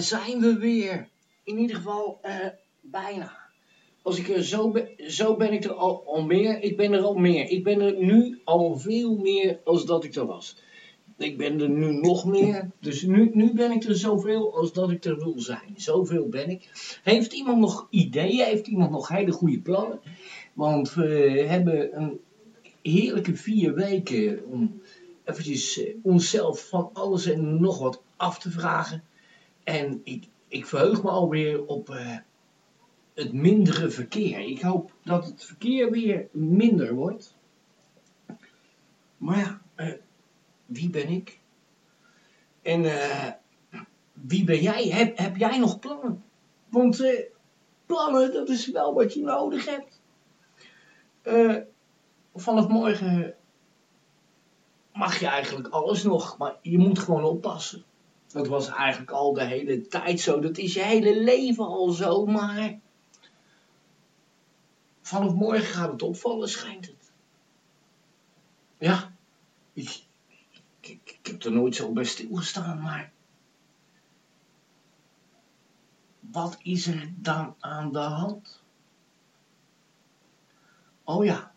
Zijn we weer. In ieder geval, eh, bijna. Als ik er zo ben, zo ben ik er al, al meer. Ik ben er al meer. Ik ben er nu al veel meer als dat ik er was. Ik ben er nu nog meer. Dus nu, nu ben ik er zoveel als dat ik er wil zijn. Zoveel ben ik. Heeft iemand nog ideeën? Heeft iemand nog hele goede plannen? Want we hebben een heerlijke vier weken om eventjes eh, onszelf van alles en nog wat af te vragen. En ik, ik verheug me alweer op eh, het mindere verkeer. Ik hoop dat het verkeer weer minder wordt. Maar ja, eh, wie ben ik? En eh, wie ben jij? Heb, heb jij nog plannen? Want plannen, dat is wel wat je nodig hebt. Vanaf morgen mag je eigenlijk alles nog, maar je moet gewoon oppassen. Dat was eigenlijk al de hele tijd zo. Dat is je hele leven al zo, maar vanaf morgen gaat het opvallen, schijnt het. Ja, ik, ik, ik heb er nooit zo bij stilgestaan, maar wat is er dan aan de hand? Oh ja,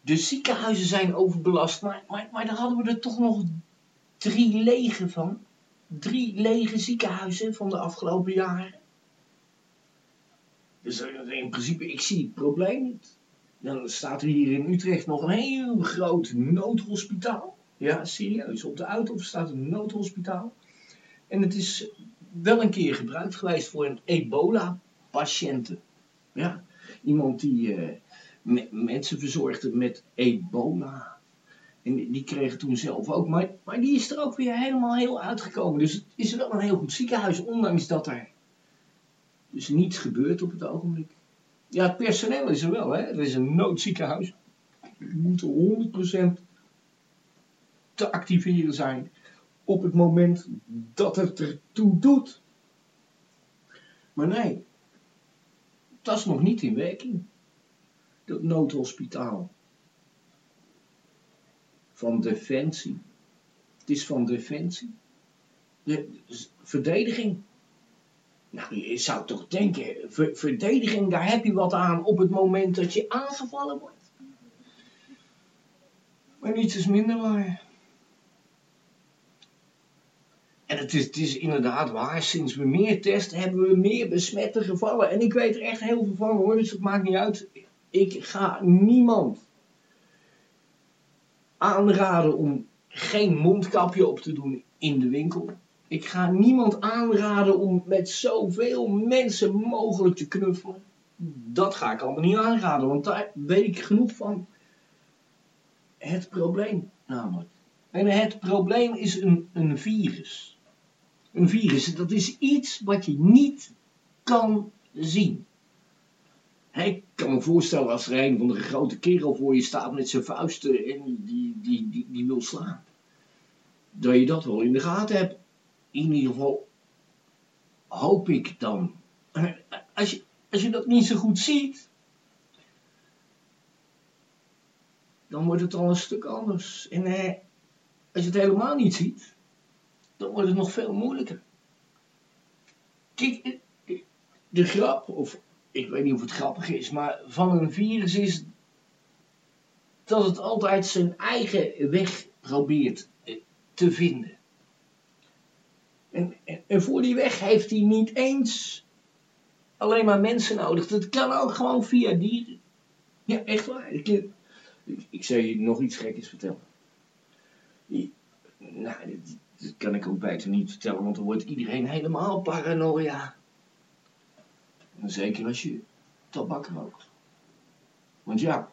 de ziekenhuizen zijn overbelast, maar, maar, maar daar hadden we er toch nog drie lege van. Drie lege ziekenhuizen van de afgelopen jaren. Dus in principe, ik zie het probleem niet. Dan staat er hier in Utrecht nog een heel groot noodhospitaal. Ja, serieus. Op de Uithof staat een noodhospitaal. En het is wel een keer gebruikt geweest voor een ebola-patiënten. Ja, iemand die eh, me- mensen verzorgde met ebola. En die, het toen zelf ook. Maar, maar die is er ook weer helemaal heel uitgekomen. Dus het is wel een heel goed ziekenhuis, ondanks dat er dus niets gebeurt op het ogenblik. Ja, het personeel is er wel, hè. Er is een noodziekenhuis. Die moeten 100% te activeren zijn op het moment dat het ertoe doet. Maar nee, dat is nog niet in werking. Dat noodhospitaal. Van Defensie. Het is van Defensie. De verdediging. Nou, je zou toch denken, ver- verdediging, daar heb je wat aan op het moment dat je aangevallen wordt. Maar niets is minder waar. En het is, het is inderdaad waar, sinds we meer testen hebben we meer besmette gevallen. En ik weet er echt heel veel van hoor, dus het maakt niet uit. Ik ga niemand aanraden om geen mondkapje op te doen in de winkel. Ik ga niemand aanraden om met zoveel mensen mogelijk te knuffelen. Dat ga ik allemaal niet aanraden, want daar weet ik genoeg van. Het probleem namelijk. En het probleem is een, een virus. Een virus, dat is iets wat je niet kan zien. Ik kan me voorstellen als er een van de grote kerel voor je staat met zijn vuisten en die, die, die, die wil slaan. Dat je dat wel in de gaten hebt. In ieder geval hoop ik dan. Als je, als je dat niet zo goed ziet, dan wordt het al een stuk anders. En eh, als je het helemaal niet ziet, dan wordt het nog veel moeilijker. Kijk, eh, de grap, of ik weet niet of het grappig is, maar van een virus is dat het altijd zijn eigen weg probeert eh, te vinden. En, voor die weg heeft hij niet eens alleen maar mensen nodig. Dat kan ook gewoon via dieren. Ja, echt waar. Ik, ik, ik je nog iets gekkers vertellen. Nou, dit, dit kan ik ook beter niet vertellen, want dan wordt iedereen helemaal paranoia. Zeker als je tabak rookt. Want ja,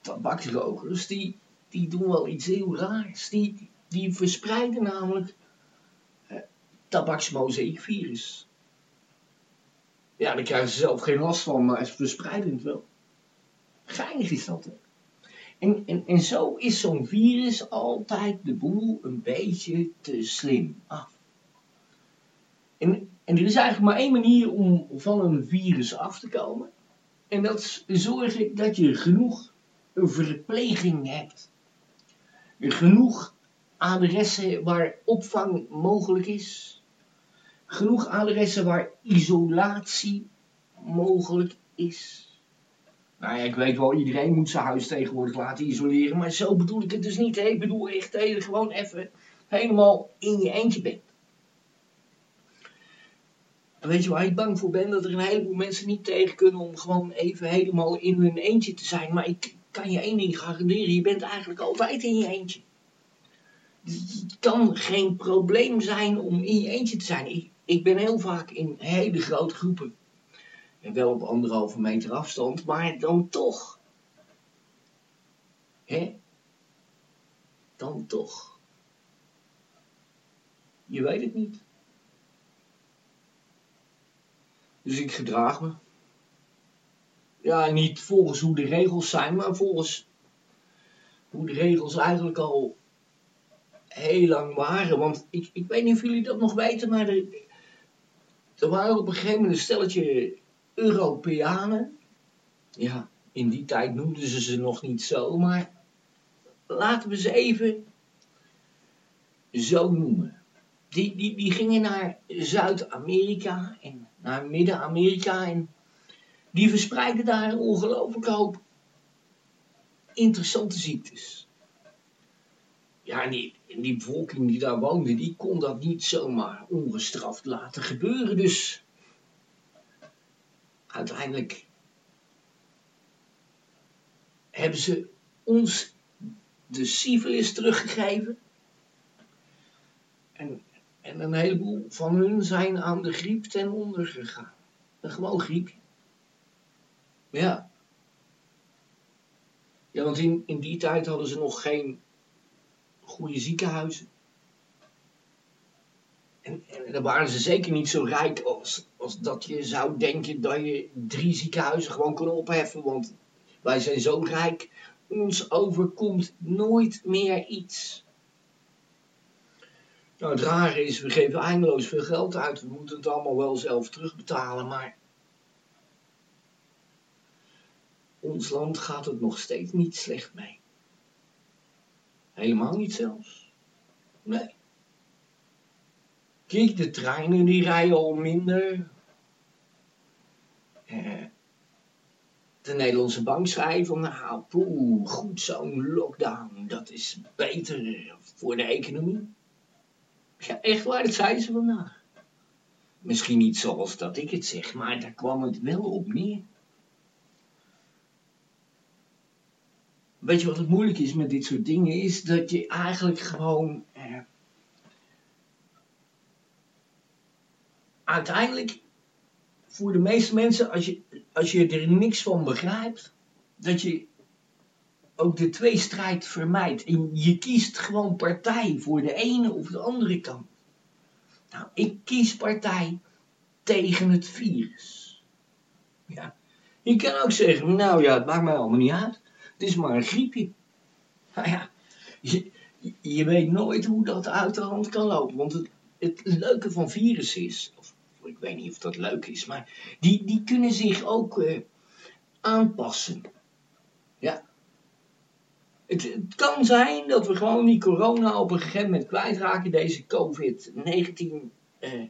tabakrokers, die, die doen wel iets heel raars. Die, die verspreiden namelijk eh, tabaksmozaïekvirus. Ja, daar krijgen ze zelf geen last van, maar ze verspreiden het wel. Geinig is dat, hè? En, en, en zo is zo'n virus altijd de boel een beetje te slim af. En, en er is eigenlijk maar één manier om van een virus af te komen. En dat is zorgen dat je genoeg verpleging hebt. Genoeg adressen waar opvang mogelijk is. Genoeg adressen waar isolatie mogelijk is. Nou ja, ik weet wel, iedereen moet zijn huis tegenwoordig laten isoleren, maar zo bedoel ik het dus niet. Ik bedoel echt dat je gewoon even helemaal in je eentje bent. Weet je waar ik bang voor ben? Dat er een heleboel mensen niet tegen kunnen om gewoon even helemaal in hun eentje te zijn. Maar ik kan je één ding garanderen, je bent eigenlijk altijd in je eentje. Het kan geen probleem zijn om in je eentje te zijn. Ik, ik ben heel vaak in hele grote groepen. En wel op anderhalve meter afstand, maar dan toch. Hè? Dan toch. Je weet het niet. Dus ik gedraag me. Ja, niet volgens hoe de regels zijn, maar volgens hoe de regels eigenlijk al heel lang waren. Want ik, ik weet niet of jullie dat nog weten, maar er, er waren op een gegeven moment een stelletje Europeanen. Ja, in die tijd noemden ze ze nog niet zo, maar laten we ze even zo noemen. Die, die, die gingen naar Zuid-Amerika en naar Midden-Amerika en die verspreidden daar een ongelooflijk hoop interessante ziektes. Ja, en die, die bevolking die daar woonde, die kon dat niet zomaar ongestraft laten gebeuren. Dus uiteindelijk hebben ze ons de syfilis teruggegeven. En, en een heleboel van hun zijn aan de griep ten onder gegaan. Een gewoon griep. Ja. Ja, want in, in die tijd hadden ze nog geen goede ziekenhuizen. En, en dan waren ze zeker niet zo rijk als, als dat je zou denken dat je drie ziekenhuizen gewoon kon opheffen. Want wij zijn zo rijk, ons overkomt nooit meer iets. Nou, het rare is, we geven eindeloos veel geld uit. We moeten het allemaal wel zelf terugbetalen, maar ons land gaat het nog steeds niet slecht mee. Helemaal niet zelfs. Nee. Kijk, de treinen die rijden al minder. Eh, de Nederlandse bank schrijft van, nou, poeh, goed zo'n lockdown, dat is beter voor de economie. Ja, echt waar, dat zeiden ze vandaag. Misschien niet zoals dat ik het zeg, maar daar kwam het wel op neer. Weet je wat het moeilijk is met dit soort dingen? Is dat je eigenlijk gewoon eh, uiteindelijk voor de meeste mensen, als je, als je er niks van begrijpt, dat je ook de tweestrijd vermijdt. En je kiest gewoon partij voor de ene of de andere kant. Nou, ik kies partij tegen het virus. Ja. Je kan ook zeggen, nou ja, het maakt mij allemaal niet uit. Het is maar een griepje. Nou ja, je, je weet nooit hoe dat uit de hand kan lopen. Want het, het leuke van virus is, of ik weet niet of dat leuk is, maar die, die kunnen zich ook uh, aanpassen. Het, kan zijn dat we gewoon die corona op een gegeven moment kwijtraken, deze COVID-19. Uh,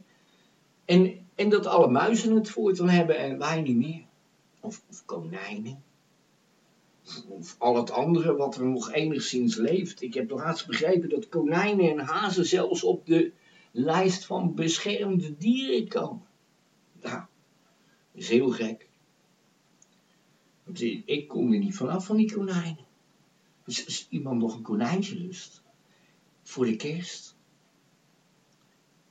en, en dat alle muizen het voortaan hebben en wij niet meer. Of, of konijnen of al het andere wat er nog enigszins leeft. Ik heb laatst begrepen dat konijnen en hazen zelfs op de lijst van beschermde dieren komen. Nou, dat is heel gek. Ik kom er niet vanaf van die konijnen. Dus als iemand nog een konijntje lust, voor de kerst.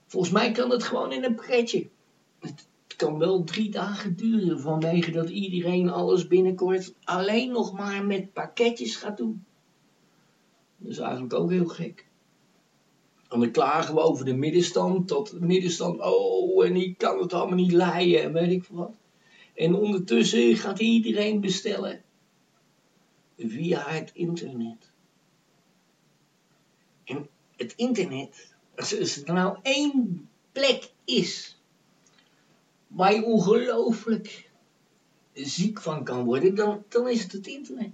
Volgens mij kan het gewoon in een pretje. Het, kan wel drie dagen duren vanwege dat iedereen alles binnenkort alleen nog maar met pakketjes gaat doen. Dat is eigenlijk ook heel gek. En dan klagen we over de middenstand, dat de middenstand, oh, en die kan het allemaal niet leiden en weet ik wat. En ondertussen gaat iedereen bestellen via het internet. En het internet, als er nou één plek is waar je ongelooflijk ziek van kan worden, dan, dan is het het internet.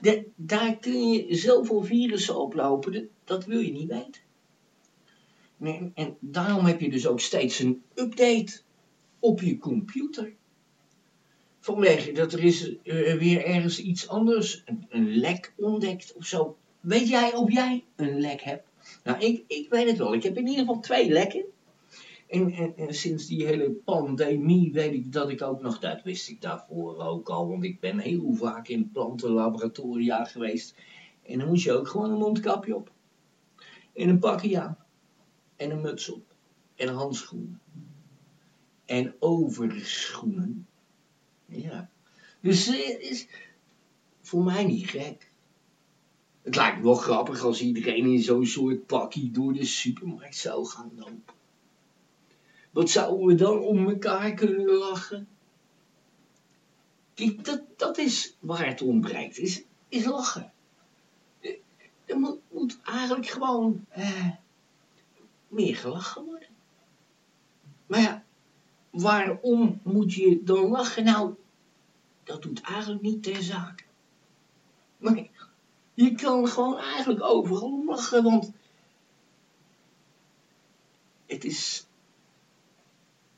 De, daar kun je zoveel virussen oplopen, dat, wil je niet weten. En, en daarom heb je dus ook steeds een update op je computer. Vanwege dat er is uh, weer ergens iets anders, een, een, lek ontdekt of zo. Weet jij of jij een lek hebt? Nou, ik, ik weet het wel. Ik heb in ieder geval twee lekken. En, en, sinds die hele pandemie weet ik dat ik ook nog, dat wist ik daarvoor ook al, want ik ben heel vaak in plantenlaboratoria geweest. En dan moest je ook gewoon een mondkapje op. En een pakje aan. En een muts op. En handschoenen. En overschoenen. Ja. Dus het eh, is voor mij niet gek. Het lijkt wel grappig als iedereen in zo'n soort pakje door de supermarkt zou gaan lopen. Wat zouden we dan om elkaar kunnen lachen? Kijk, dat, dat is waar het ontbreekt, is, is lachen. Er moet, moet eigenlijk gewoon eh, meer gelachen worden. Maar ja, waarom moet je dan lachen? Nou, dat doet eigenlijk niet ter zake. Maar je kan gewoon eigenlijk overal lachen, want het is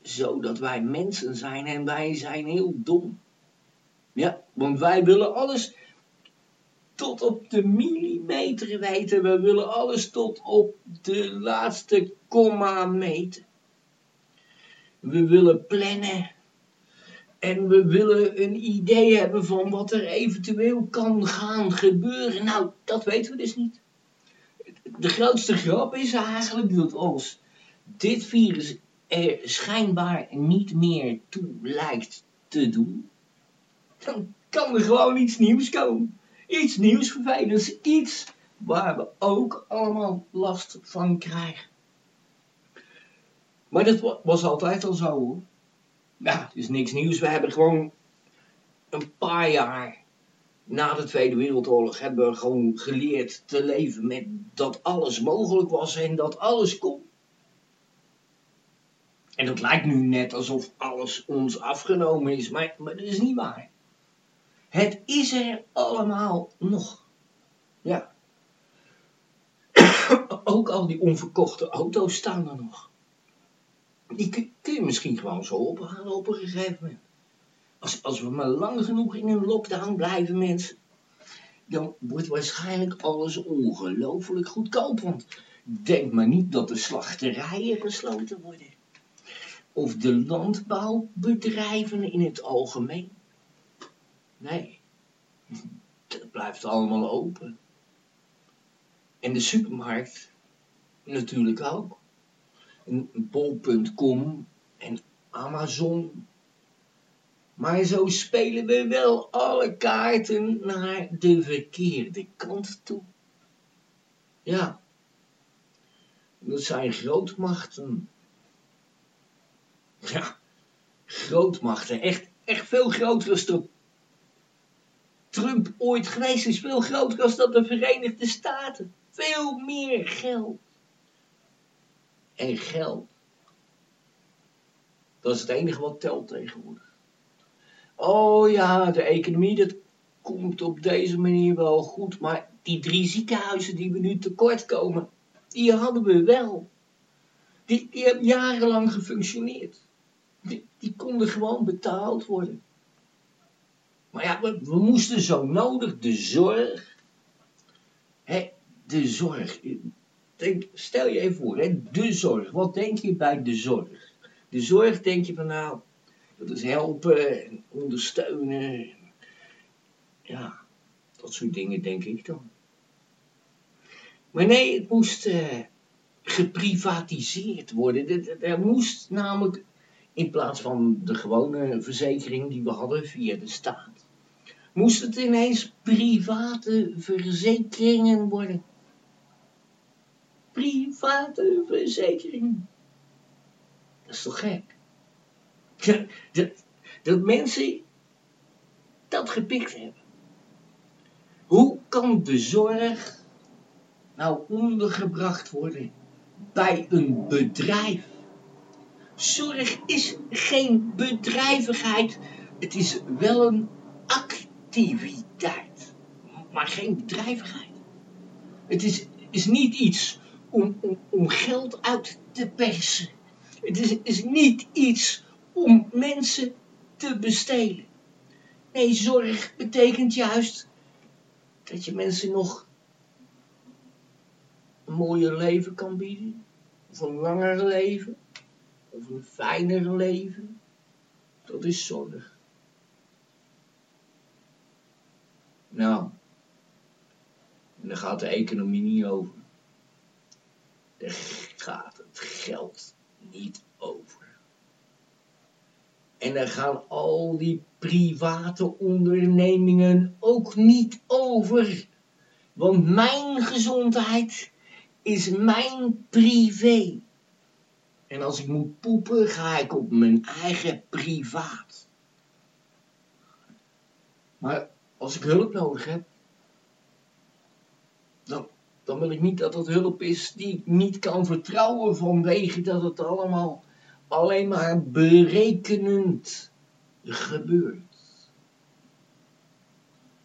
zo dat wij mensen zijn en wij zijn heel dom. Ja, want wij willen alles tot op de millimeter weten. We willen alles tot op de laatste komma meten. We willen plannen. En we willen een idee hebben van wat er eventueel kan gaan gebeuren. Nou, dat weten we dus niet. De grootste grap is eigenlijk dat als dit virus er schijnbaar niet meer toe lijkt te doen, dan kan er gewoon iets nieuws komen. Iets nieuws vervelends, iets waar we ook allemaal last van krijgen. Maar dat was altijd al zo hoor. Ja, het is niks nieuws. We hebben gewoon een paar jaar na de Tweede Wereldoorlog hebben gewoon geleerd te leven met dat alles mogelijk was en dat alles kon. En dat lijkt nu net alsof alles ons afgenomen is, maar, maar dat is niet waar. Het is er allemaal nog. Ja. Ook al die onverkochte auto's staan er nog. Die kun, je misschien gewoon zo ophalen op een gegeven moment. Als, als we maar lang genoeg in een lockdown blijven, mensen, dan wordt waarschijnlijk alles ongelooflijk goedkoop. Want denk maar niet dat de slachterijen gesloten worden of de landbouwbedrijven in het algemeen. Nee, dat blijft allemaal open. En de supermarkt natuurlijk ook. Bol.com en Amazon. Maar zo spelen we wel alle kaarten naar de verkeerde kant toe. Ja, dat zijn grootmachten ja, grootmachten. Echt, echt veel groter dan Trump ooit geweest is. Veel groter als dat de Verenigde Staten. Veel meer geld. En geld. Dat is het enige wat telt tegenwoordig. Oh ja, de economie, dat komt op deze manier wel goed. Maar die drie ziekenhuizen die we nu tekort komen, die hadden we wel. Die, hebben jarenlang gefunctioneerd die, konden gewoon betaald worden. Maar ja, we, we moesten zo nodig de zorg. Hè, de zorg. Stel je even voor, hè, de zorg. Wat denk je bij de zorg? De zorg denk je van nou, dat is helpen en ondersteunen. Ja, dat soort dingen denk ik dan. Maar nee, het moest uh, geprivatiseerd worden. Er moest namelijk in plaats van de gewone verzekering die we hadden via de staat. Moest het ineens private verzekeringen worden. Private verzekeringen. Dat is toch gek? Dat, dat mensen dat gepikt hebben. Hoe kan de zorg nou ondergebracht worden bij een bedrijf? Zorg is geen bedrijvigheid. Het is wel een activiteit. maar geen bedrijvigheid. Het is, is niet iets om, om, geld uit te persen. Het is, is niet iets om mensen te bestelen. Nee, zorg betekent juist dat je mensen nog een mooier leven kan bieden. Of een langer leven. Of een fijner leven. Dat is zorg. Nou, daar gaat de economie niet over. Daar gaat het geld niet over. En daar gaan al die private ondernemingen ook niet over. Want mijn gezondheid is mijn privé. En als ik moet poepen, ga ik op mijn eigen privaat. Maar als ik hulp nodig heb, dan, wil ik niet dat het hulp is die ik niet kan vertrouwen vanwege dat het allemaal alleen maar berekenend gebeurt.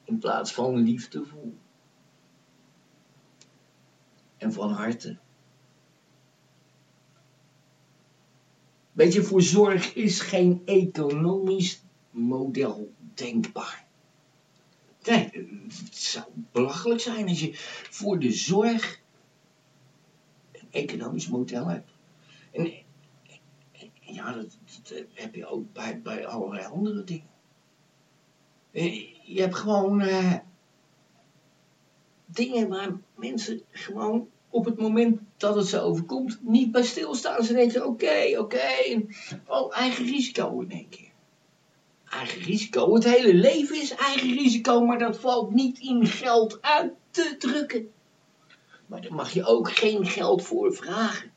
In plaats van liefdevol. En van harte. Weet je, voor zorg is geen economisch model denkbaar. Nee, het zou belachelijk zijn als je voor de zorg een economisch model hebt. En, ja, dat, heb je ook bij, bij allerlei andere dingen. Je hebt gewoon uh, dingen waar mensen gewoon op het moment dat het ze overkomt niet bij stilstaan. Ze denken, oké, oké. Oh, eigen risico in één keer. Eigen risico. Het hele leven is eigen risico, maar dat valt niet in geld uit te drukken. Maar daar mag je ook geen geld voor vragen.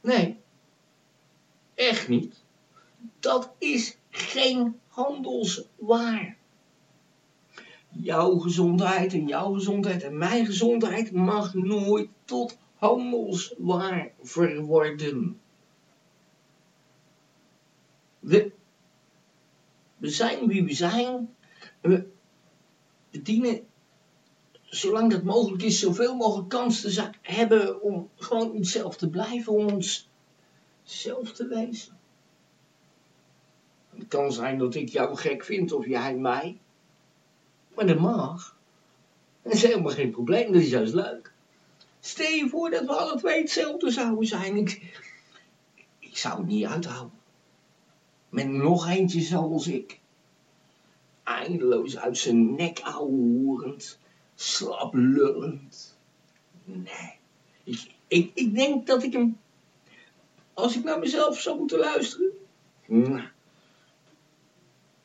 Nee, echt niet. Dat is geen handelswaar. Jouw gezondheid en jouw gezondheid en mijn gezondheid mag nooit tot handelswaar verworden. We, we zijn wie we zijn. We, dienen, zolang dat mogelijk is, zoveel mogelijk kans te hebben om gewoon onszelf te blijven, om onszelf te wezen. Het kan zijn dat ik jou gek vind of jij mij. Maar dat mag. Dat is helemaal geen probleem, dat is juist leuk. Stel je voor dat we alle twee hetzelfde zouden zijn. Ik, ik zou het niet uithouden. Met nog eentje zoals ik. Eindeloos uit zijn nek ouwehoerend. Slap lullend. Nee. Ik, ik, ik denk dat ik hem... Als ik naar mezelf zou moeten luisteren... Nou,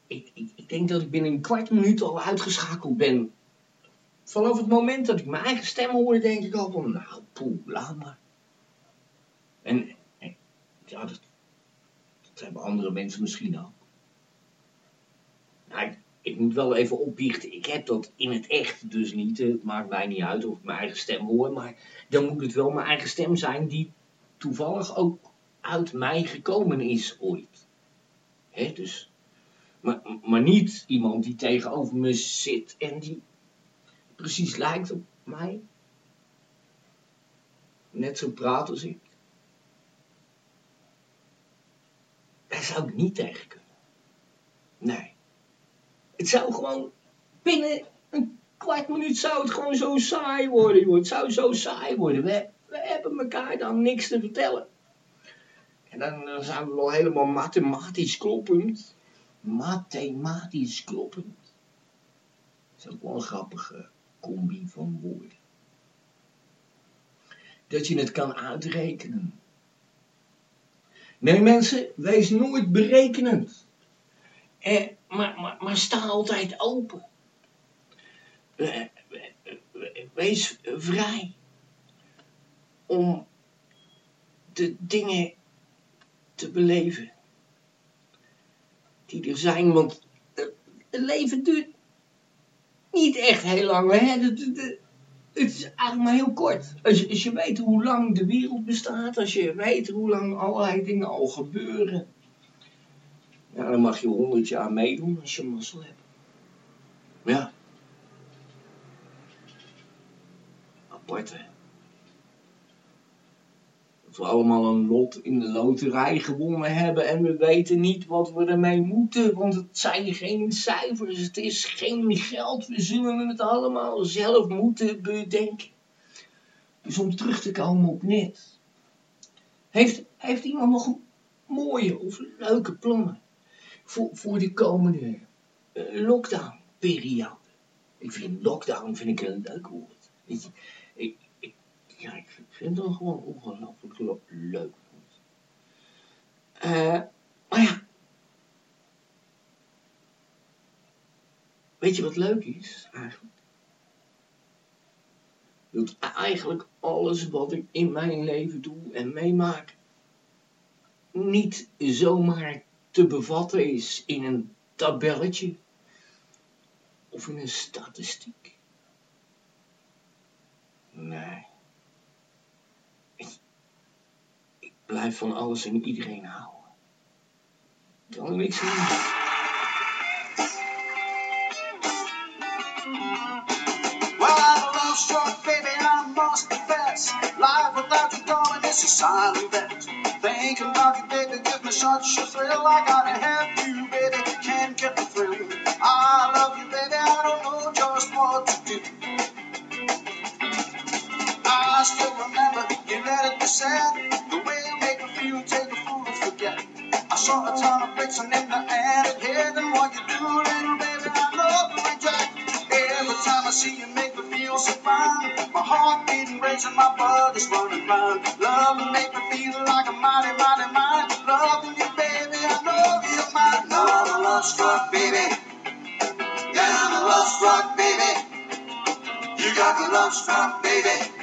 ik, ik, ik denk dat ik binnen een kwart minuut al uitgeschakeld ben. Vanaf het moment dat ik mijn eigen stem hoorde, denk ik al van, nou, poeh, laat maar. En, ja, dat, hebben andere mensen misschien ook. Nou, ik, moet wel even opbiechten, ik heb dat in het echt dus niet. Het maakt mij niet uit of ik mijn eigen stem hoor, maar dan moet het wel mijn eigen stem zijn die toevallig ook uit mij gekomen is ooit. Dus maar, maar niet iemand die tegenover me zit en die precies lijkt op mij. Net zo praat als ik. Daar zou ik niet tegen kunnen. Nee. Het zou gewoon binnen een kwart minuut zou het gewoon zo saai worden. Het zou zo saai worden. We, we hebben elkaar dan niks te vertellen. En dan, dan zijn we wel helemaal mathematisch kloppend mathematisch kloppend. Dat is ook wel een grappige combi van woorden. Dat je het kan uitrekenen. Nee mensen, wees nooit berekenend. Eh, maar, maar, sta altijd open. wees vrij om de dingen te beleven die er zijn. Want het leven duurt niet echt heel lang. Hè? het is eigenlijk maar heel kort. Als je, als je weet hoe lang de wereld bestaat, als je weet hoe lang allerlei dingen al gebeuren, ja, dan mag je honderd jaar meedoen als je mazzel hebt. Ja. Apart, hè? Dat we allemaal een lot in de loterij gewonnen hebben en we weten niet wat we ermee moeten, want het zijn geen cijfers, het is geen geld. We zullen het allemaal zelf moeten bedenken. Dus om terug te komen op net. Heeft, heeft iemand nog mooie of leuke plannen voor, voor de komende uh, lockdown-periode? Ik vind lockdown vind ik een leuk woord. Ik, ik, ik, ja, ik vind het gewoon ongelooflijk leuk. Uh, maar ja. Weet je wat leuk is eigenlijk? Dat eigenlijk alles wat ik in mijn leven doe en meemaak niet zomaar te bevatten is in een tabelletje of in een statistiek. Nee. Blijf van alles en iedereen houden. Kan er niks aan. struck, baby, I must confess. Life without you, darling, is a silent bet. Thinking about you, baby, gives me such a thrill. I gotta have you, baby, can't get the thrill. I love you, baby, I don't know just what to do. I still remember you let it be said. The way you take a fool to forget. I saw a ton of pics and in the attic here, and what you do, little baby, I love to reject. Every time I see you, make me feel so fine. My heart beating, racing, my blood is running round. Love and make me feel like a mighty, mighty, mighty. Loving you, baby, I know you're mine. No, I'm a love struck, baby. Yeah, I'm a love struck, baby. You got me love struck, baby.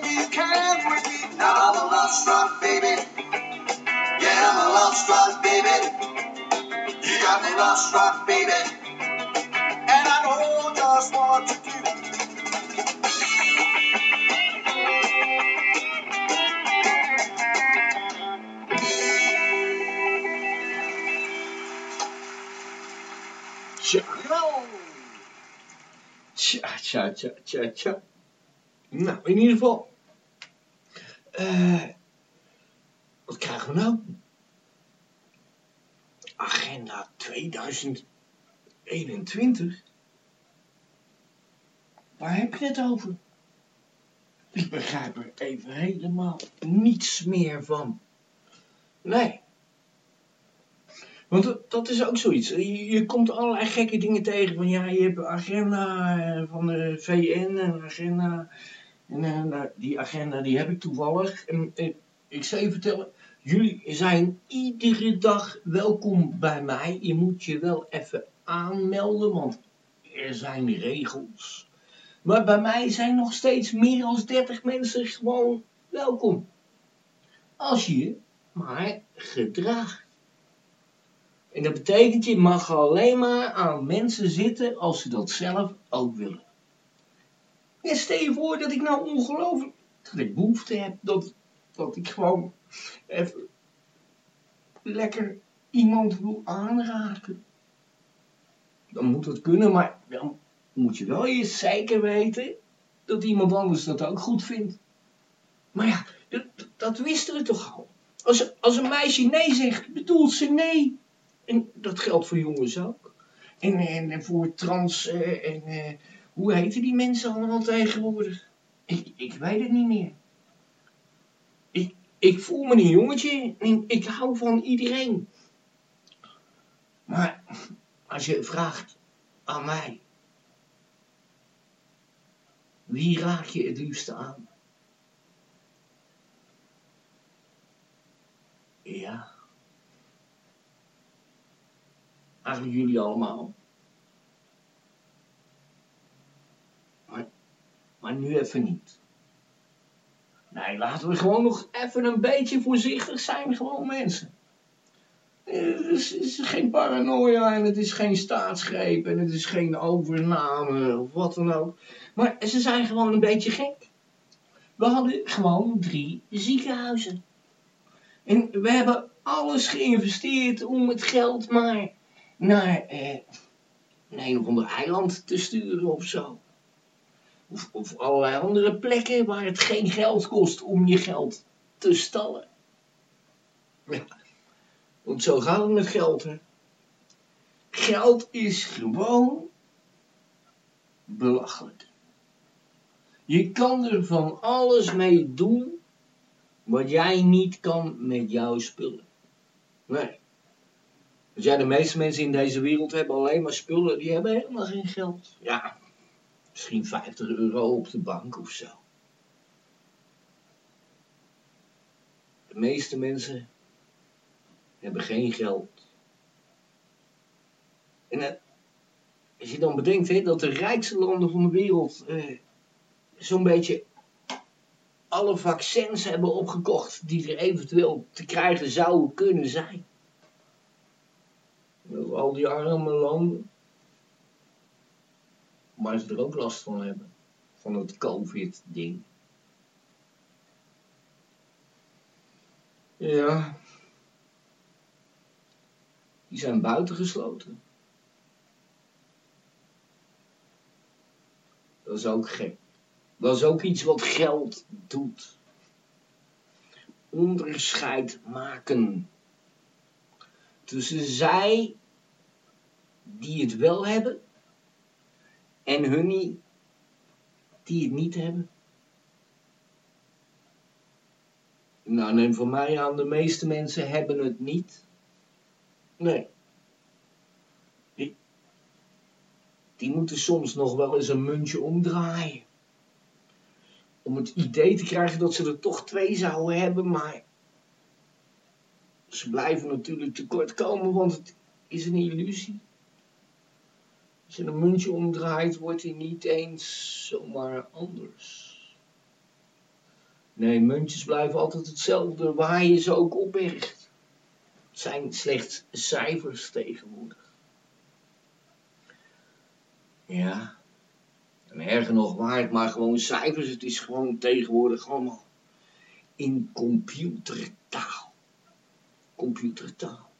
Baby, you can't. Now I'm a love struck, baby. Yeah, I'm a love struck, baby. You got me love struck, baby. And I know just what to do. Tja, tja, tja, tja, tja. Nou, in ieder geval. eh wat krijgen we nou? Agenda 2021? Waar heb je het over? Ik begrijp er even helemaal niets meer van. Nee. Want dat, is ook zoiets. Je, je komt allerlei gekke dingen tegen. Van ja, je hebt agenda eh, van de VN, een agenda. En eh, nou, die agenda die heb ik toevallig. En eh, ik zal je vertellen, jullie zijn iedere dag welkom bij mij. Je moet je wel even aanmelden, want er zijn regels. Maar bij mij zijn nog steeds meer dan 30 mensen gewoon welkom. Als je je maar gedraagt. En dat betekent, je mag alleen maar aan mensen zitten als ze dat zelf ook willen. Stel je voor dat ik nou ongelooflijk, dat ik behoefte heb, dat, dat ik gewoon even lekker iemand wil aanraken. Dan moet dat kunnen, maar dan moet je wel eerst zeker weten dat iemand anders dat ook goed vindt. Maar ja, dat, dat wisten we toch al. Als, als een meisje nee zegt, bedoelt ze nee. En dat geldt voor jongens ook. En, en, en voor trans eh, en eh, hoe heten die mensen allemaal tegenwoordig? Ik, ik weet het niet meer. Ik, ik voel me een jongetje ik hou van iedereen. Maar als je vraagt aan mij, wie raak je het liefste aan? Ja. Eigenlijk jullie allemaal. Maar nu even niet. Nee, laten we gewoon nog even een beetje voorzichtig zijn, gewoon mensen. Het is, het is geen paranoia en het is geen staatsgreep en het is geen overname of wat dan ook. Maar ze zijn gewoon een beetje gek. We hadden gewoon drie ziekenhuizen. En we hebben alles geïnvesteerd om het geld maar naar eh, een of ander eiland te sturen of zo. Of, allerlei andere plekken waar het geen geld kost om je geld te stallen. Ja, want zo gaat het met geld, hè. Geld is gewoon belachelijk. Je kan er van alles mee doen wat jij niet kan met jouw spullen. Nee. Als jij de meeste mensen in deze wereld hebben alleen maar spullen, die hebben helemaal geen geld. Ja, misschien 50 euro op de bank of zo. De meeste mensen hebben geen geld. En eh, als je dan bedenkt hè, dat de rijkste landen van de wereld eh, zo'n beetje alle vaccins hebben opgekocht die er eventueel te krijgen zouden kunnen zijn. Al die arme landen. Maar ze er ook last van hebben. Van het COVID-ding. Ja. Die zijn buitengesloten. Dat is ook gek. Dat is ook iets wat geld doet. Onderscheid maken tussen zij die het wel hebben en hun die het niet hebben. Nou, neem voor mij aan, de meeste mensen hebben het niet. Nee. Die, die moeten soms nog wel eens een muntje omdraaien. Om het idee te krijgen dat ze er toch twee zouden hebben, maar ze blijven natuurlijk tekort komen, want het is een illusie. Als je een muntje omdraait, wordt hij niet eens zomaar anders. Nee, muntjes blijven altijd hetzelfde, waar je ze ook opbergt. Het zijn slechts cijfers tegenwoordig. Ja, en erger nog, waar het maar gewoon cijfers, het is gewoon tegenwoordig allemaal in computertaal. Computertaal.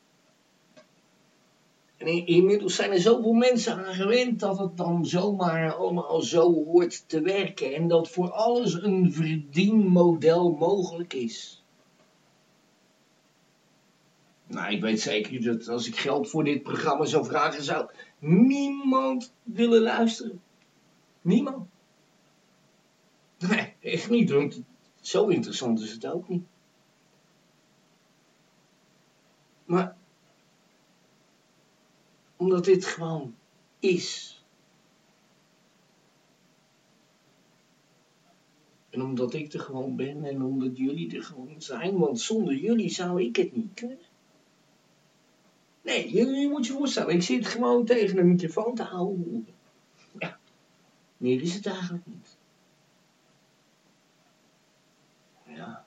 En inmiddels zijn er zoveel mensen aan gewend dat het dan zomaar allemaal zo hoort te werken. En dat voor alles een verdienmodel mogelijk is. Nou, ik weet zeker dat als ik geld voor dit programma zou vragen, zou niemand willen luisteren. Niemand. Nee, echt niet, want zo interessant is het ook niet. Maar Omdat dit gewoon is. En omdat ik er gewoon ben en omdat jullie er gewoon zijn, want zonder jullie zou ik het niet kunnen. Nee, je moet je voorstellen, ik zit gewoon tegen een microfoon te houden. Ja, meer is het eigenlijk niet. Ja.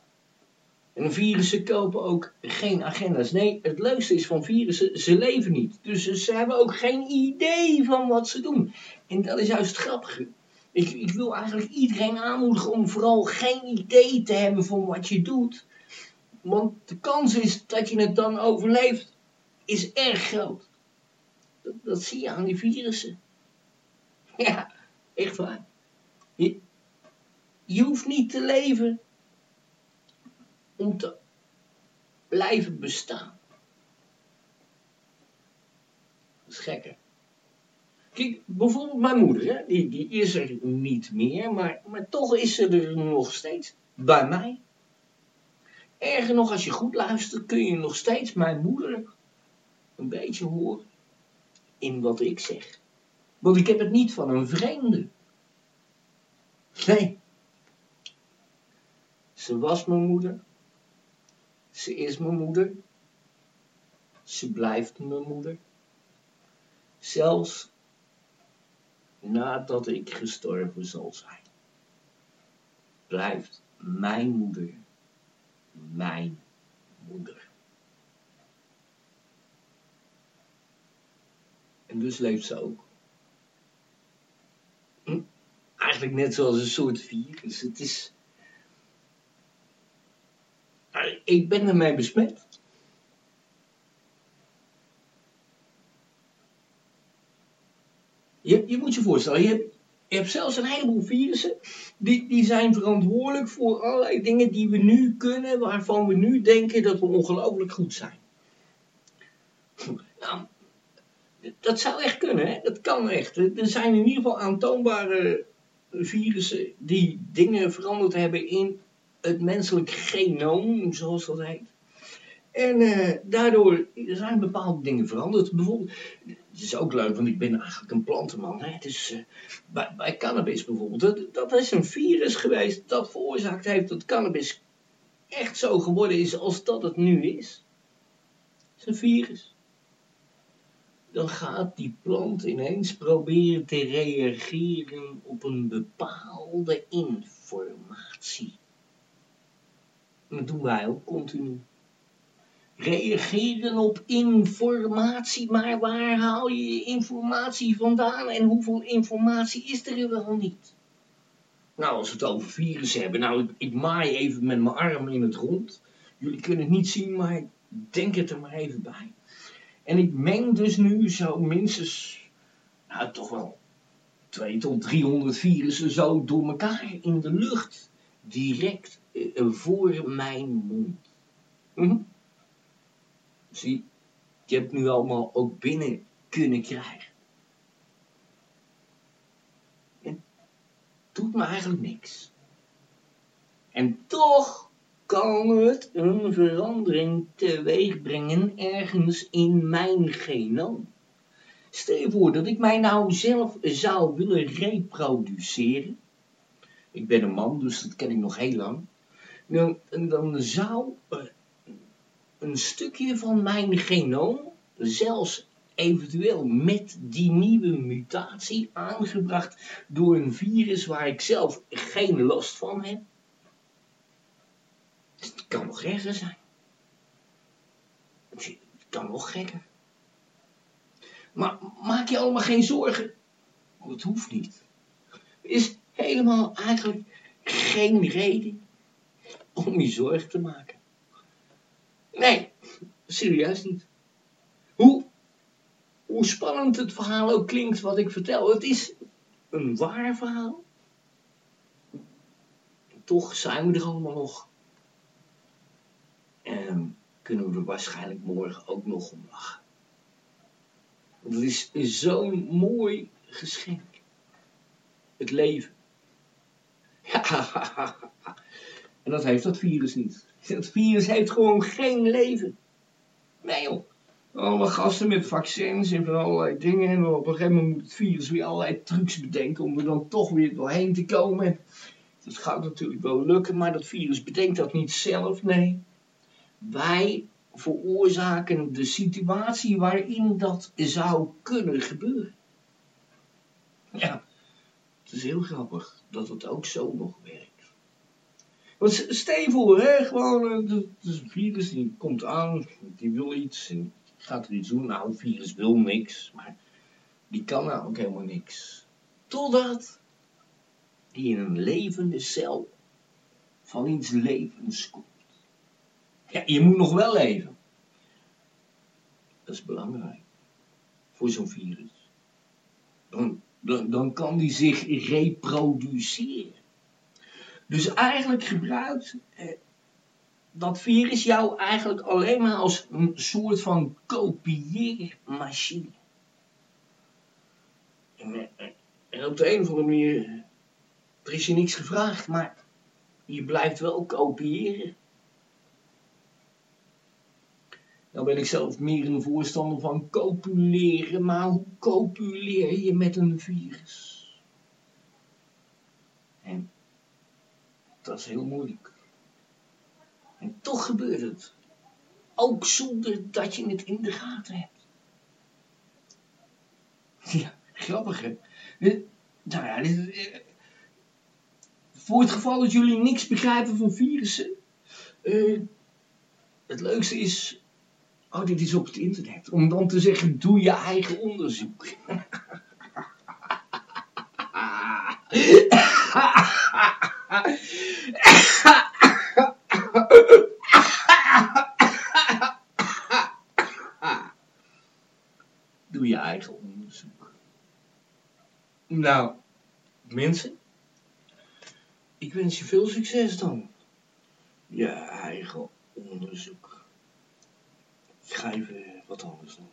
En virussen kopen ook geen agenda's. Nee, het leukste is van virussen, ze leven niet. Dus ze hebben ook geen idee van wat ze doen. En dat is juist het grappige. Ik, ik wil eigenlijk iedereen aanmoedigen om vooral geen idee te hebben van wat je doet. Want de kans is dat je het dan overleeft, is erg groot. Dat, dat zie je aan die virussen. Ja, echt waar. Je hoeft niet te leven om te blijven bestaan. Dat is gekker. Kijk, bijvoorbeeld mijn moeder, hè, die, die is er niet meer, maar, maar toch is ze er nog steeds. Bij mij. Erger nog, als je goed luistert, kun je nog steeds mijn moeder een beetje horen in wat ik zeg. Want ik heb het niet van een vreemde. Nee. Ze was mijn moeder. Ze is mijn moeder. Ze blijft mijn moeder. Zelfs nadat ik gestorven zal zijn. Blijft mijn moeder mijn moeder. En dus leeft ze ook. Hm? Eigenlijk net zoals een soort virus. Het is. Ik ben ermee besmet. Je, je moet je voorstellen, je hebt, je hebt zelfs een heleboel virussen, die, die zijn verantwoordelijk voor allerlei dingen die we nu kunnen, waarvan we nu denken dat we ongelooflijk goed zijn. Nou, dat zou echt kunnen, hè? dat kan echt. Er zijn in ieder geval aantoonbare virussen die dingen veranderd hebben in het menselijk genoom, zoals dat heet. En uh, daardoor zijn bepaalde dingen veranderd. Bijvoorbeeld, het is ook leuk, want ik ben eigenlijk een plantenman. Hè? Dus bij, bij, cannabis bijvoorbeeld, dat, dat, is een virus geweest dat veroorzaakt heeft dat cannabis echt zo geworden is als dat het nu is. Het is een virus. Dan gaat die plant ineens proberen te reageren op een bepaalde informatie. Dat doen wij ook continu reageren op informatie, maar waar haal je je informatie vandaan en hoeveel informatie is er wel niet? Nou, als we het over virussen hebben, nou, ik, ik maai even met mijn arm in het rond. Jullie kunnen het niet zien, maar denk het er maar even bij. En ik meng dus nu zo minstens, nou toch wel 2 tot 300 virussen zo door elkaar in de lucht. Direct voor mijn mond. Hm? Zie, je hebt nu allemaal ook binnen kunnen krijgen. Het doet me eigenlijk niks. En toch kan het een verandering teweeg brengen ergens in mijn genoom. Stel je voor dat ik mij nou zelf zou willen reproduceren. Ik ben een man, dus dat ken ik nog heel lang. Dan, zou een stukje van mijn genoom, zelfs eventueel met die nieuwe mutatie aangebracht door een virus waar ik zelf geen last van heb. Het kan nog erger zijn. Het kan nog gekker. Maar maak je allemaal geen zorgen. Het hoeft niet. Er is helemaal eigenlijk geen reden om je zorgen te maken. Nee, serieus niet. Hoe, hoe spannend het verhaal ook klinkt wat ik vertel, het is een waar verhaal. Toch zijn we er allemaal nog. En kunnen we er waarschijnlijk morgen ook nog om lachen. Want het is, is zo'n mooi geschenk. Het leven. Ja, en dat heeft dat virus niet. Het virus heeft gewoon geen leven. Nee joh. Allemaal gasten met vaccins en van allerlei dingen. En op een gegeven moment moet het virus weer allerlei trucs bedenken om er dan toch weer doorheen te komen. Dat gaat natuurlijk wel lukken, maar dat virus bedenkt dat niet zelf, nee. Wij veroorzaken de situatie waarin dat zou kunnen gebeuren. Ja, het is heel grappig dat het ook zo nog werkt. Want stel voor, hè, gewoon, eh, het een virus die komt aan, die wil iets en gaat er iets doen. Nou, een virus wil niks, maar die kan nou ook helemaal niks. Totdat die in een levende cel van iets levens komt. Ja, je moet nog wel leven. Dat is belangrijk. Voor zo'n virus. Dan, dan, dan kan die zich reproduceren. Dus eigenlijk gebruikt eh, dat virus jou eigenlijk alleen maar als een soort van kopieermachine. En, eh, en op de een of andere manier, er is je niks gevraagd, maar je blijft wel kopiëren. Nou ben ik zelf meer een voorstander van copuleren, maar hoe copuleer je met een virus? Dat is heel moeilijk. En toch gebeurt het. Ook zonder dat je het in de gaten hebt. Ja, grappig hè. Nou ja, dit, eh, voor het geval dat jullie niks begrijpen van virussen. Uh, het leukste is, oh dit is op het internet, om dan te zeggen, doe je eigen onderzoek. Doe je eigen onderzoek. Nou, mensen, ik wens je veel succes dan. Je eigen onderzoek. Ik ga even wat anders doen.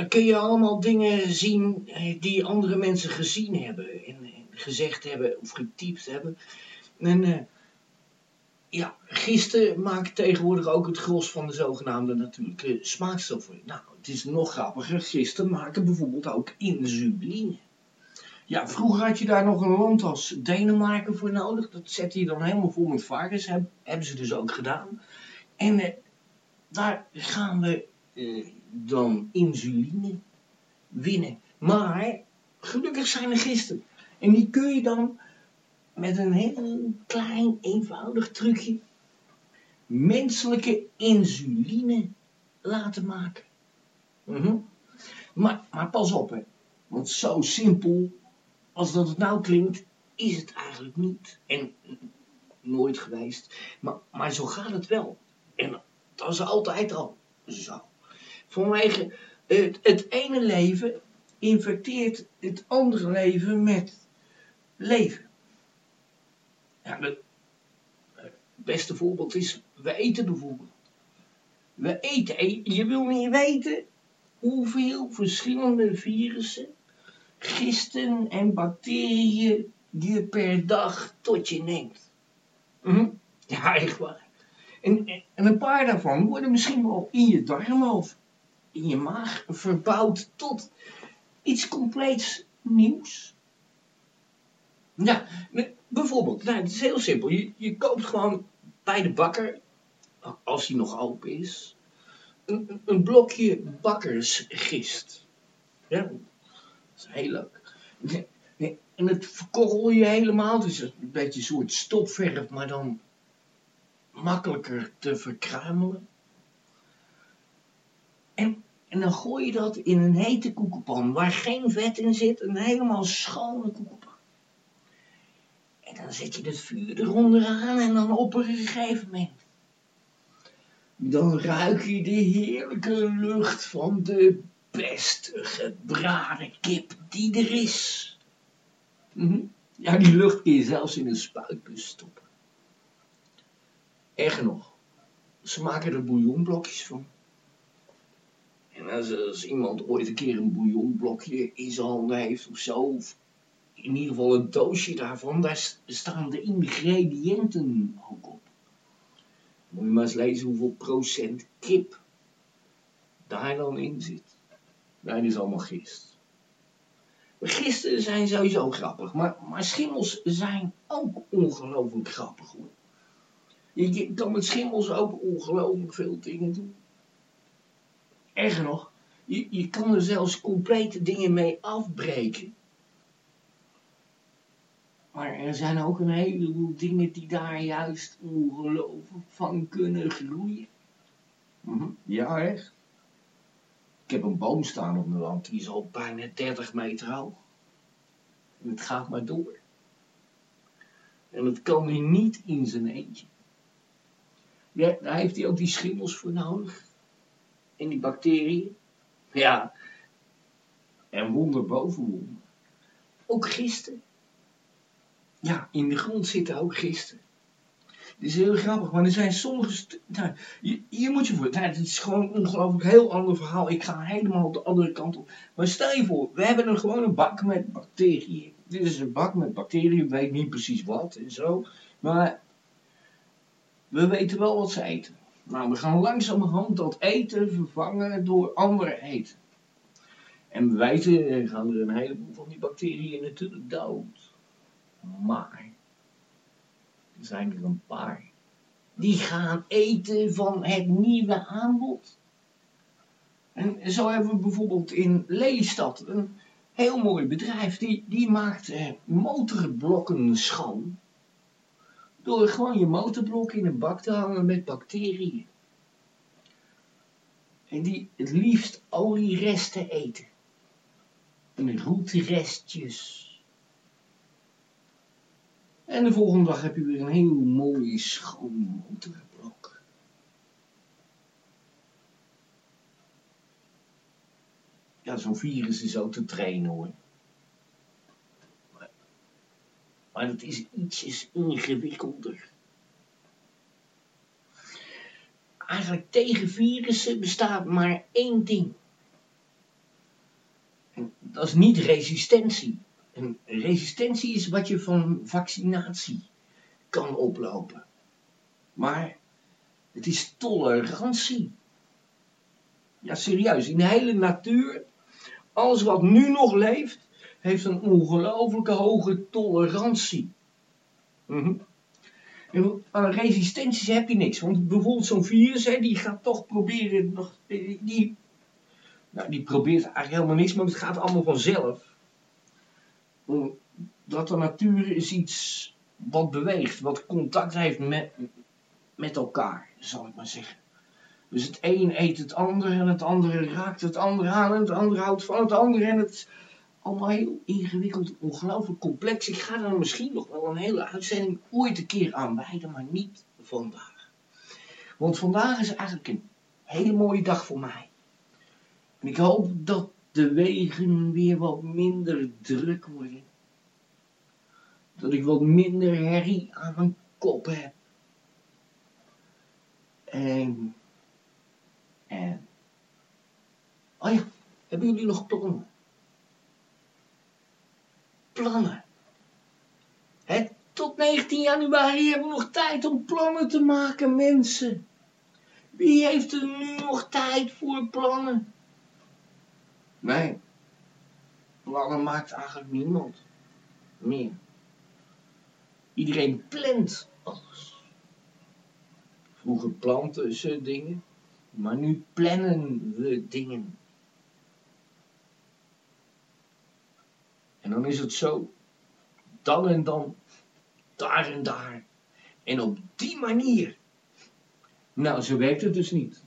Daar kun je allemaal dingen zien eh, die andere mensen gezien hebben. En, gezegd hebben of getypt hebben. En eh, ja, gisten maakt tegenwoordig ook het gros van de zogenaamde natuurlijke smaakstoffen. Nou, het is nog grappiger. Gisten maken bijvoorbeeld ook insuline. Ja, vroeger had je daar nog een land als Denemarken voor nodig. Dat zette je dan helemaal vol met varkens. Heb, hebben ze dus ook gedaan. En eh, daar gaan we eh, dan insuline winnen. Maar gelukkig zijn er gisten. En die kun je dan met een heel klein, eenvoudig trucje menselijke insuline laten maken. Mhm. maar, maar pas op, hè. Want zo simpel als dat het nou klinkt, is het eigenlijk niet. En nooit geweest. Maar, maar zo gaat het wel. En dat is altijd al zo. Vanwege het, het ene leven infecteert het andere leven met leven. Ja, het beste voorbeeld is, we eten bijvoorbeeld. We eten, je wil niet weten hoeveel verschillende virussen, gisten en bacteriën je per dag tot je neemt. Hm? Ja, echt waar. En, en een paar daarvan worden misschien wel in je darmen of in je maag verbouwd tot iets compleets nieuws. Ja, bijvoorbeeld, nou, het is heel simpel. Je, je koopt gewoon bij de bakker, als hij nog open is, een, een blokje bakkersgist. Ja, dat is heel leuk. En het verkorrel je helemaal. Is een beetje een soort stopverf, maar dan makkelijker te verkruimelen. En, dan gooi je dat in een hete koekenpan waar geen vet in zit. Een helemaal schone koekenpan. En dan zet je het vuur eronder aan en dan op een gegeven moment. Dan ruik je de heerlijke lucht van de beste gebraden kip die er is. Mhm. Ja, die lucht kun je zelfs in een spuitbus stoppen. Erger nog, ze maken er bouillonblokjes van. Als, als, iemand ooit een keer een bouillonblokje in zijn handen heeft of zo, in ieder geval een doosje daarvan, daar staan de ingrediënten ook op. Moet je maar eens lezen hoeveel procent kip daar dan in zit. Dat is allemaal gist. Gisten zijn sowieso grappig, maar, maar schimmels zijn ook ongelooflijk grappig hoor. Je, kan met schimmels ook ongelooflijk veel dingen doen. Erger nog, je, je kan er zelfs complete dingen mee afbreken. Maar er zijn ook een heleboel dingen die daar juist ongelooflijk van kunnen groeien. Mhm. Ja, echt. Ik heb een boom staan op mijn land, die is al bijna 30 meter hoog. En het gaat maar door. En dat kan hij niet in zijn eentje. Ja, daar heeft hij ook die schimmels voor nodig. En die bacteriën. Ja. En wonder boven wonder. Ook gisten. Ja, in de grond zitten ook gisten. Het is heel grappig, maar er zijn sommige... Nou, je, moet je voor... Nou, het is gewoon een ongelooflijk heel ander verhaal. Ik ga helemaal de andere kant op. Maar stel je voor, we hebben een gewone bak met bacteriën. Dit is een bak met bacteriën, ik weet niet precies wat en zo. Maar we weten wel wat ze eten. Nou, we gaan langzamerhand dat eten vervangen door andere eten. En we weten, gaan er een heleboel van die bacteriën natuurlijk dood. Maar er zijn er een paar die gaan eten van het nieuwe aanbod. En zo hebben we bijvoorbeeld in Lelystad een heel mooi bedrijf. Die, die maakt eh, motorblokken schoon. Door gewoon je motorblok in een bak te hangen met bacteriën. En die het liefst olieresten eten. En roetrestjes. En de volgende dag heb je weer een heel mooi schoon motorblok. Ja, zo'n virus is ook te trainen hoor. Maar, maar het is ietsjes ingewikkelder. Eigenlijk tegen virussen bestaat maar één ding. dat is niet resistentie. En resistentie is wat je van vaccinatie kan oplopen. Maar het is tolerantie. Ja, serieus. In de hele natuur, alles wat nu nog leeft, heeft een ongelooflijke hoge tolerantie. En aan resistenties heb je niks. Want bijvoorbeeld zo'n virus, hè, die gaat toch proberen. Nog, die, nou, die probeert eigenlijk helemaal niks, maar het gaat allemaal vanzelf. Dat de natuur is iets wat beweegt, wat contact heeft met, met elkaar, zal ik maar zeggen. Dus het een eet het ander en het andere raakt het andere aan en het andere houdt van het andere en het allemaal heel ingewikkeld, ongelooflijk complex. Ik ga er misschien nog wel een hele uitzending ooit een keer aan wijden, maar niet vandaag. Want vandaag is eigenlijk een hele mooie dag voor mij. En ik hoop dat de wegen weer wat minder druk worden. Dat ik wat minder herrie aan mijn kop heb. En, en, oh ja, hebben jullie nog plannen? Plannen. Tot 19 januari hebben we nog tijd om plannen te maken, mensen. Wie heeft er nu nog tijd voor plannen? Nee, plannen maakt eigenlijk niemand meer. Iedereen plant alles. Vroeger planten ze dingen, maar nu plannen we dingen. En dan is het zo, dan en dan, daar en daar. En op die manier. Nou, zo werkt het dus niet.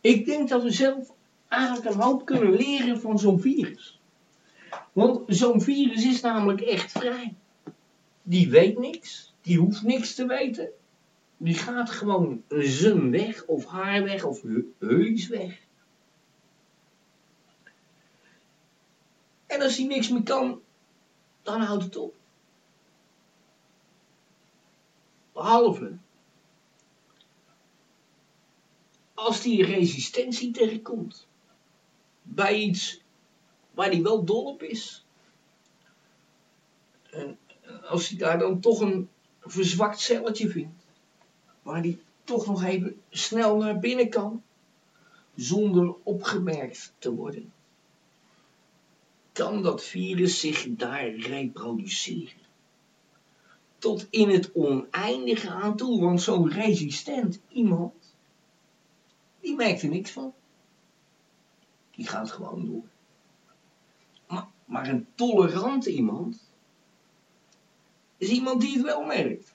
Ik denk dat we zelf eigenlijk een hoop kunnen leren van zo'n virus. Want zo'n virus is namelijk echt vrij. Die weet niks, die hoeft niks te weten. Die gaat gewoon zijn weg, of haar weg, of heus weg. En als hij niks meer kan, dan houdt het op. Behalve als die resistentie tegenkomt bij iets waar hij wel dol op is. En als hij daar dan toch een verzwakt celletje vindt, waar hij toch nog even snel naar binnen kan, zonder opgemerkt te worden, kan dat virus zich daar reproduceren. Tot in het oneindige aan toe, want zo'n resistent iemand, die merkt er niks van. Die gaat gewoon door. Maar, maar een tolerant iemand is iemand die het wel merkt.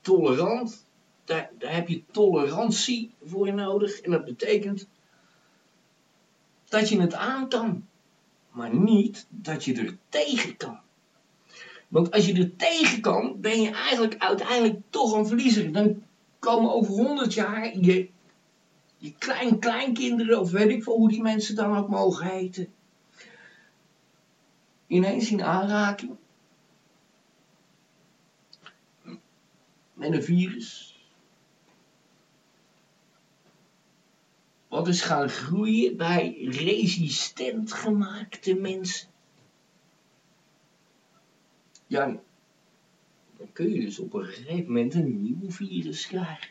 Tolerant, daar, daar heb je tolerantie voor nodig. En dat betekent dat je het aan kan, maar niet dat je er tegen kan. Want als je er tegen kan, ben je eigenlijk uiteindelijk toch een verliezer. Dan komen over honderd jaar je je klein-kleinkinderen, of weet ik veel hoe die mensen dan ook mogen heten, ineens in aanraking met een virus. Wat is gaan groeien bij resistent gemaakte mensen. Ja, dan kun je dus op een gegeven moment een nieuw virus krijgen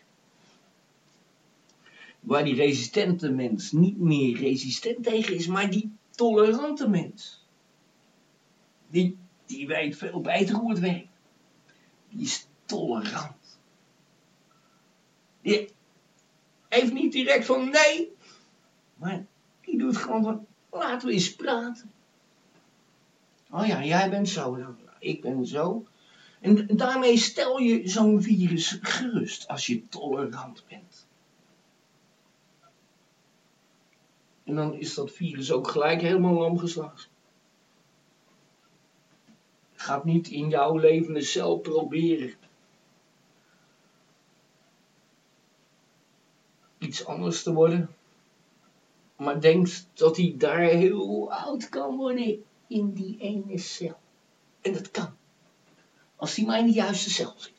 waar die resistente mens niet meer resistent tegen is, maar die tolerante mens. Die, die weet veel beter hoe het werkt. Die is tolerant. Die heeft niet direct van nee, die doet gewoon van laten we eens praten. Oh ja, jij bent zo, ik ben zo. En daarmee stel je zo'n virus gerust als je tolerant bent. En dan is dat virus ook gelijk helemaal lam geslagen. Gaat niet in jouw levende cel proberen. Iets anders te worden. Maar denkt dat hij daar heel oud kan worden in die ene cel. En dat kan. Als hij maar in de juiste cel zit.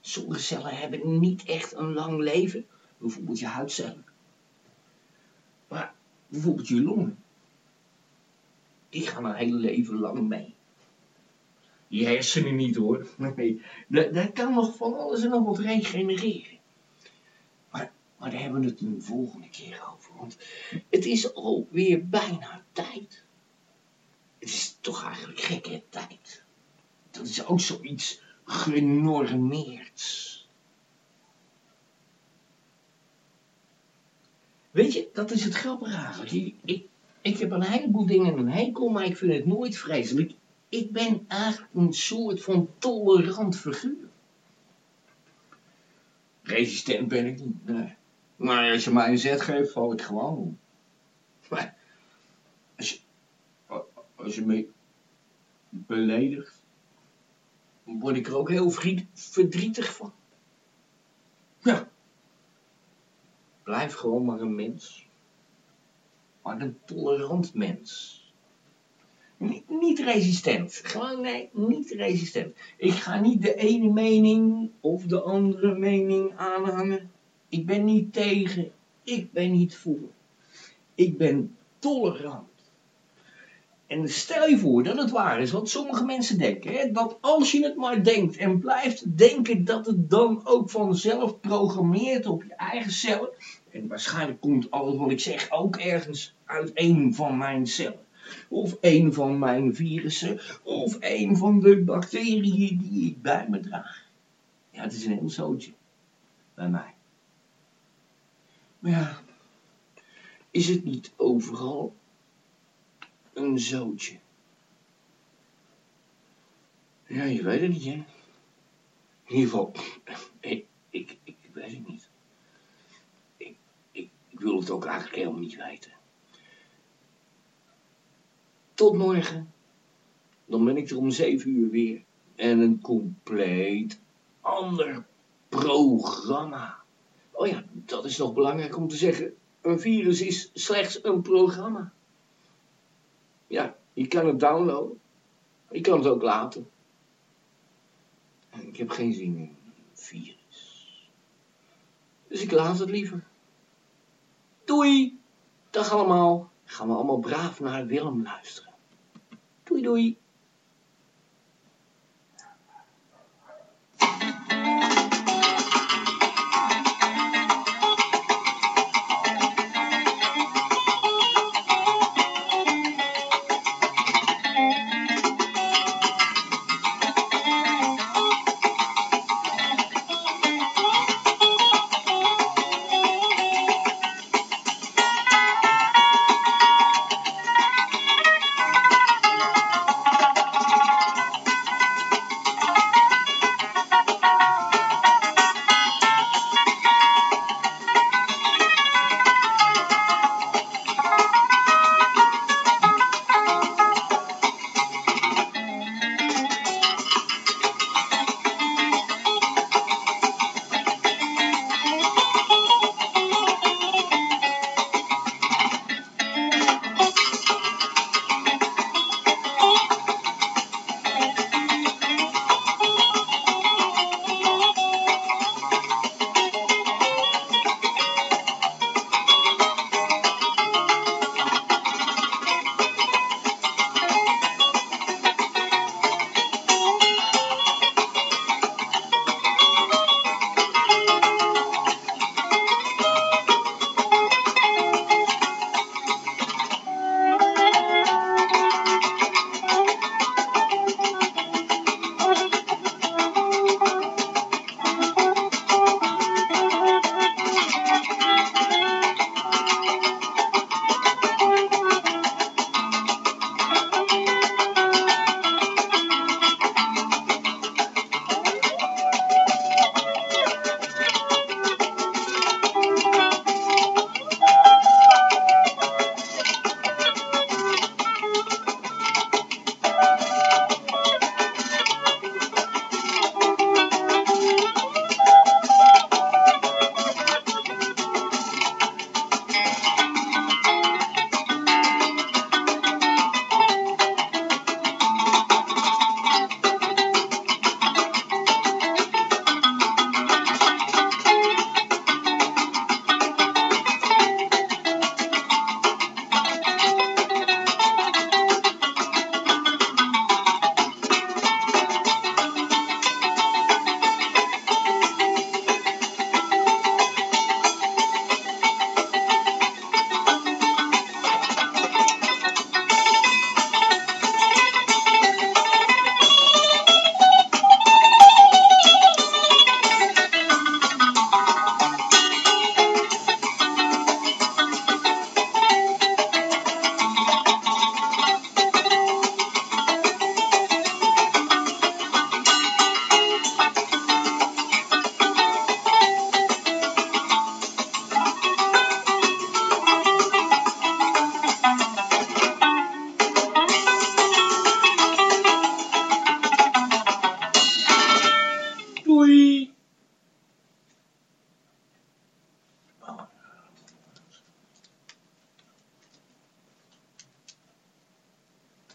Sommige cellen hebben niet echt een lang leven. Bijvoorbeeld je huidcellen. Maar Bijvoorbeeld je longen. Die gaan een hele leven lang mee. Je hersenen niet hoor. Nee, daar, daar kan nog van alles en nog wat regenereren. Maar, maar daar hebben we het een volgende keer over. Want het is alweer bijna tijd. Het is toch eigenlijk gekke tijd. Dat is ook zoiets genormeerds. Weet je, dat is het grappige eigenlijk. Ik, ik, heb een heleboel dingen een hekel, maar ik vind het nooit vreselijk. Ik ben eigenlijk een soort van tolerant figuur. Resistent ben ik niet, nee. Maar als je mij een zet geeft, val ik gewoon. Maar als je, als je me beledigt, word ik er ook heel verdrietig van. Ja. Blijf gewoon maar een mens. Maar een tolerant mens. Niet, niet resistent. Gewoon nee, niet resistent. Ik ga niet de ene mening of de andere mening aanhangen. Ik ben niet tegen. Ik ben niet voor. Ik ben tolerant. En stel je voor dat het waar is wat sommige mensen denken. Hè, dat als je het maar denkt en blijft denken dat het dan ook vanzelf programmeert op je eigen cellen. En waarschijnlijk komt alles wat ik zeg ook ergens uit een van mijn cellen. Of een van mijn virussen. Of een van de bacteriën die ik bij me draag. Ja, het is een heel zootje. Bij mij. Maar ja, is het niet overal een zootje? Ja, je weet het niet, hè? In ieder geval, ik, ik, ik weet het niet. Ik, ik, ik wil het ook eigenlijk helemaal niet weten. Tot morgen. Dan ben ik er om zeven uur weer. En een compleet ander programma. Oh ja, dat is nog belangrijk om te zeggen. Een virus is slechts een programma. Ja, je kan het downloaden. Je kan het ook laten. En ik heb geen zin in een virus. Dus ik laat het liever. Doei! Dag allemaal. Gaan we allemaal braaf naar Willem luisteren. Doei doei!